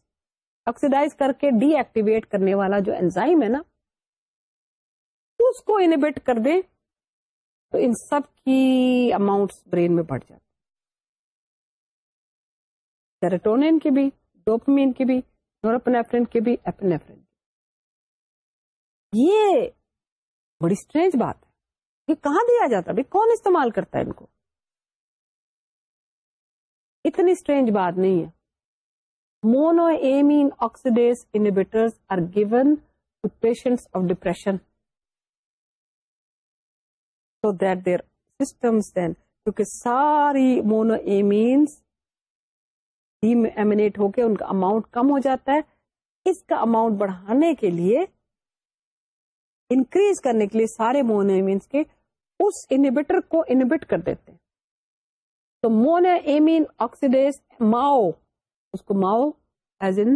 آکسیڈائز کر کے ڈی ایکٹیویٹ کرنے والا جو انزائم ہے نا اس کو انہیبٹ کر دیں تو ان سب کی اماؤنٹس برین میں بڑھ جاتی سیراٹونین کی بھی ڈوپمین کی بھی نورپنیفرین کی بھی ایپنیفرین یہ بڑی اسٹرینج بات ہے یہ کہاں دیا جاتا ہے کون استعمال کرتا ہے ان کو اتنی اسٹرینج بات نہیں ہے monoamine oxidase inhibitors are given to patients of depression so that their systems then کیونکہ ساری مونو ایمینس ڈی ایمینیٹ ہو کے ان کا اماؤنٹ کم ہو جاتا ہے اس کا اماؤنٹ بڑھانے کے لیے انکریز کرنے کے لیے سارے مون ایمینس کے اس انہیبیٹر کو انہیبٹ کر دیتے ہیں تو مونا ایمین آکسیڈیز ماؤ اس کو MAO as in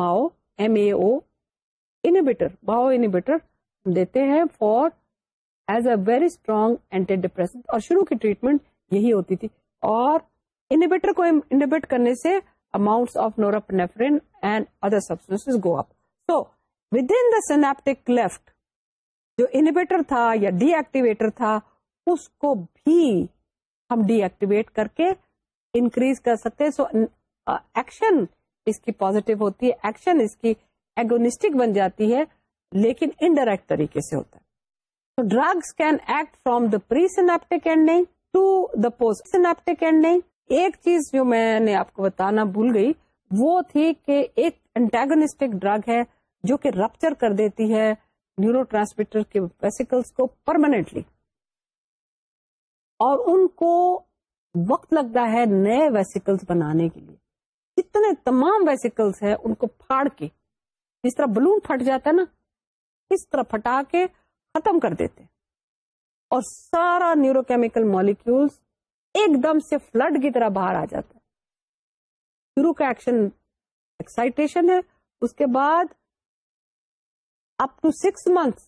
MAO M A O inhibitor MAO inhibitor دیتے ہیں for as a very strong anti depress اور شروع کی ٹریٹمنٹ یہی ہوتی تھی اور انہیبیٹر کو انہیبٹ کرنے سے amount of norepinephrine and other substance go up with in the synaptic cleft جو انہیبیٹر تھا یا ڈی ایکٹیویٹر تھا اس کو بھی ہم ڈی ایکٹیویٹ کر کے انکریز کر سکتے سو ایکشن uh, اس کی پوزیٹو ہوتی ہے ایکشن اس کی ایگونسٹک بن جاتی ہے لیکن انڈائریکٹ طریقے سے ہوتا ہے تو drugs can act from the presynaptic to the postsynaptic ایک چیز جو میں نے آپ کو بتانا بھول گئی وہ تھی کہ ایک انٹاگنیسٹک ڈرگ ہے جو کہ رپچر کر دیتی ہے نیورو ٹرانسمیٹر کے ویسیکلس کو پرمانٹلی اور ان کو وقت لگتا ہے نئے ویسیکلس ویسیکلس بنانے کے کے لیے جتنے تمام ہیں ان کو پھاڑ جس طرح بلون پھٹ جاتا ہے نا اس طرح پھٹا کے ختم کر دیتے اور سارا نیورو کیمیکل مالیکولس ایک دم سے فلڈ کی طرح باہر آ جاتا ہے شروع کا ایکشن ایکسائٹیشن ہے اس کے بعد up to six months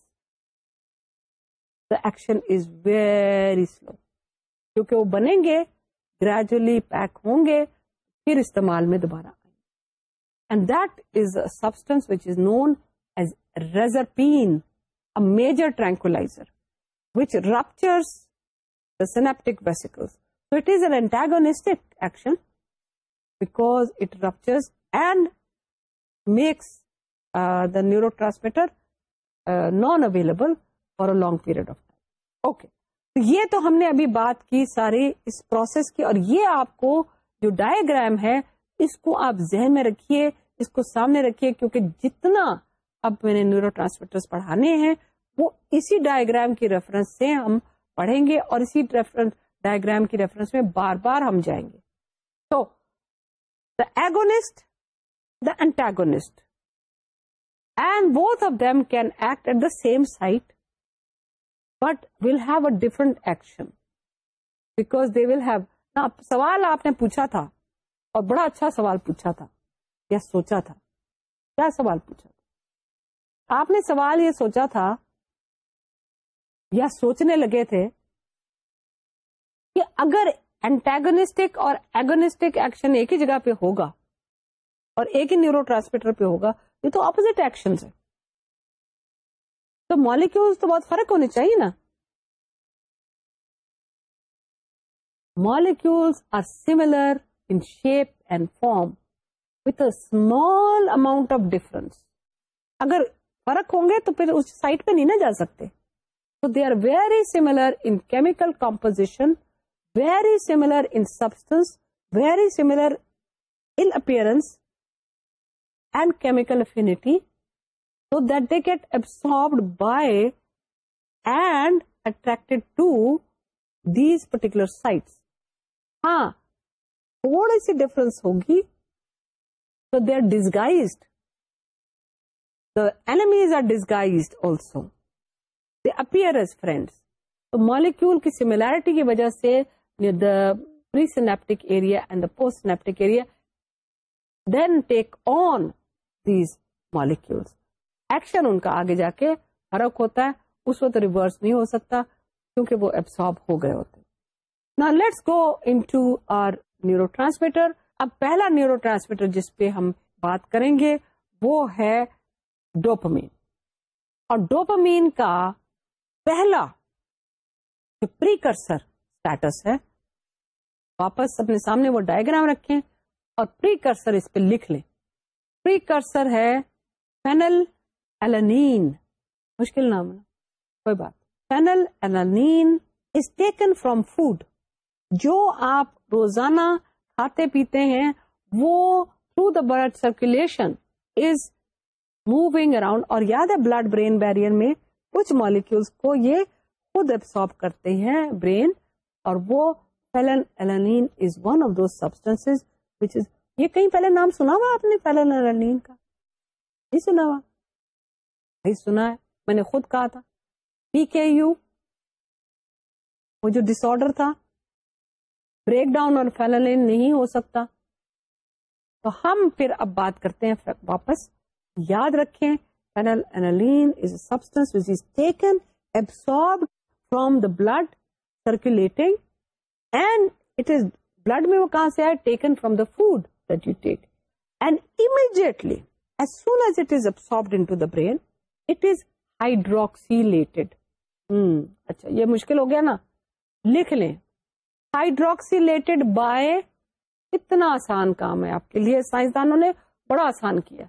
action is very slow کیونکہ وہ بنیں گے گریجولی پیک ہوں گے پھر استعمال میں دوبارہ آئیں گے and this substance which is known as reserpine major tranquilliser which rupture synaptic vesicle so it is an antagonistic action because it ruptures and makes the neurotransmitter non available for a long period of time okay تو یہ تو ہم نے ابھی بات کی ساری اس پروسیس کی اور یہ آپ کو جو ڈائگرام ہے اس کو آپ ذہن میں رکھیے اس کو سامنے رکھیے کیونکہ جتنا اب میں نے نیورو ٹرانسمیٹر پڑھانے ہیں وہ اسی ڈائگرام کی ریفرنس سے ہم پڑھیں گے اور اسی ریفرنس ڈائگرام کی ریفرنس میں بار بار ہم جائیں گے تو دا ایگونسٹ دا اینٹاگونسٹ ٹ at the same site but will have a different action back will have سوال آپ نے پوچھا تھا اور بڑا اچھا سوال پوچھا تھا یا سوچا تھا کیا سوال پوچھا تھا آپ نے سوال یہ سوچا تھا یا سوچنے لگے تھے کہ اگر انٹیگنسٹک اور ایگونسٹک ایکشن ایک ہی جگہ پہ ہوگا اور ایک ہی نیورو ٹرانسمیٹر پہ ہوگا یہ تو اپوزٹ ایکشن ہے تو مالیکولس تو بہت فرق ہونے چاہیے نا molecules are similar in shape and form with small amount of difference اگر فرق ہوں گے تو پھر اس سائٹ پہ نہیں نہ جا سکتے تو they are very similar in chemical composition very similar in substance very similar in appearance sites ہاں تھوڑی سی ڈفرنس ہوگی are disguised enemies are disguise also they appear as friend تو مالیکول کی سیملیرٹی کی وجہ سے area and the postsynaptic area then take on these molecule action ان کا آگے جا کے فرق ہوتا ہے اس وقت ریورس نہیں ہو سکتا کیونکہ وہ ایبسارب ہو گئے ہوتے نا let's go into our neurotransmitter اب پہلا نیورو ٹرانسمیٹر جس پہ ہم بات کریں گے وہ ہے ڈوپامین اور ڈوپامین کا پہلا جو پریکرسر اسٹیٹس ہے واپس اپنے سامنے وہ ڈائگرام رکھیں اور پریکرسر اس پہ لکھ لیں پریکرسر ہے فینل ایلین مشکل نام ہے کوئی بات phenylalanine is taken from food جو آپ روزانہ کھاتے پیتے ہیں وہ through the blood circulation is moving around اور یاد ہے بلڈ برین بیریئر میں کچھ مالیکولس کو یہ خود ایبسارب کرتے ہیں برین اور وہ phenylalanine is one of those substance which is یہ کہیں پہلے نام سنا ہوا آپ نے پہلے نرالین کا نہیں سنا ہوا نہیں سنا ہے میں نے خود کہا تھا پی کے یو وہ جو ڈس آڈر تھا بریک ڈاؤن اور فیلالین نہیں ہو سکتا تو ہم پھر اب بات کرتے ہیں واپس یاد رکھیں phenylalanine is a substance which is taken absorb from the blood circulating and it is blood میں وہ کہاں سے آئے ٹیکن فروم دا فوڈ بڑا آسان کیا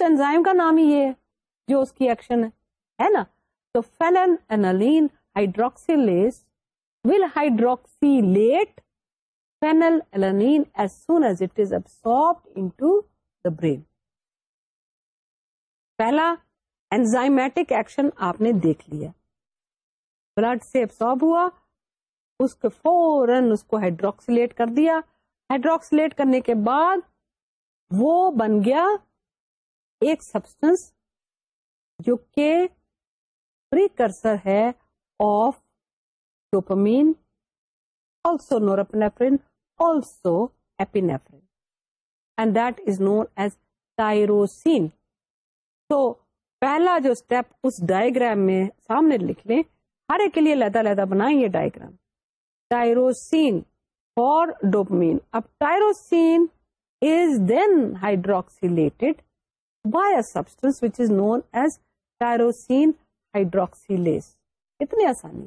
اینزائم کا نام ہی یہ ہے جو ہائیڈروک phenylalanine as soon as it is absorbed into the brain. پہلا enzymatic action آپ نے دیکھ لیا بلڈ سے ابسارب ہوا اس کے فوراً اس کو ہائڈروکسیلیٹ کر دیا ہائڈروکسیلیٹ کرنے کے بعد وہ بن گیا ایک سبسٹنس جو کہ پریکرسر ہے of dopamine also norepinephrine also epinephrine and that is known as tyrosine. تو پہلا جو اسٹیپ اس ڈائگرام میں سامنے لکھ لیں ہر ایک کے لیے لہدا لہدا بنائیں یہ ڈائگرام ٹائروسین فار ڈوپمین اب tyrosine is then hydroxylated by a substance which is known as tyrosine hydroxylase اتنی آسانی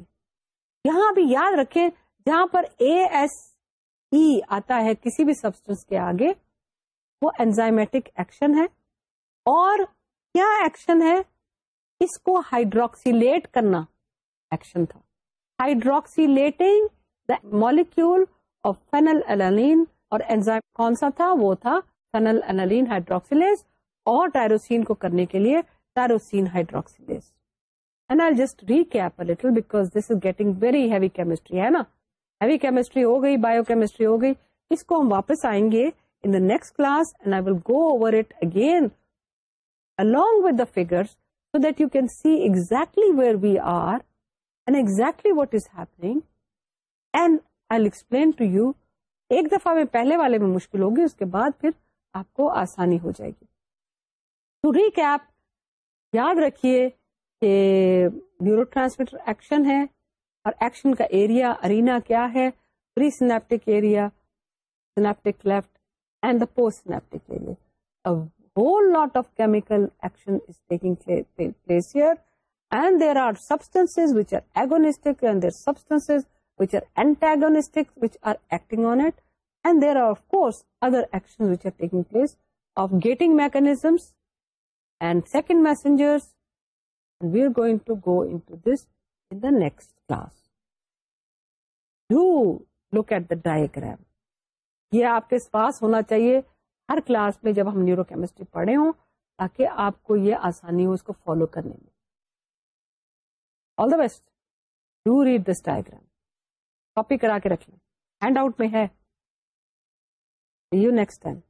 یہاں بھی یاد رکھیں جہاں پر اے ایس ای e آتا ہے کسی بھی سبسٹنس کے آگے وہ اینزائمیٹک ایکشن ہے اور کیا ایکشن ہے اس کو ہائیڈروکسیلیٹ کرنا ایکشن تھا the molecule of phenylalanine اور کون سا تھا وہ تھا فینل الین ہائیڈروکسیلیز اور ٹائروسین کو کرنے کے لیے tyrosine hydroxylase hydroxylased require because this is getting very heavy chemistry ہے نا ہیوی کیمسٹری ہو گئی بایو کیمسٹری ہو گئی اس کو ہم واپس آئیں گے in the next class and I will go over it again along so that you can see exactly where we are and exactly what is happening and I explain to you ایک دفعہ میں پہلے والے میں مشکل ہوگی اس کے بعد پھر آپ کو آسانی ہو جائے گی ریکپ یاد رکھیے کہ نیورو ٹرانسمیٹر ایکشن ہے اور ایکشن کا ایریا ارینا کیا ہے presynaptic area synaptic cleft and the postsynaptic area whole lot of chemical action is taking place here and there are substance which are agonistic and there substance which are antagonistic which are acting on it and there are of course other action which are taking place of gating mechanisms and second messengers we are going to go in to this in the next class do look at the diagram یہ آپ کے پاس ہونا چاہیے ہر کلاس میں جب ہم نیورو کیمسٹری پڑھے ہوں تاکہ آپ کو یہ آسانی ہو اس کو فالو کرنے میں all the best do read this diagram copy کرا کے رکھ لیں ہینڈ آؤٹ میں ہے یو نیکسٹ ٹائم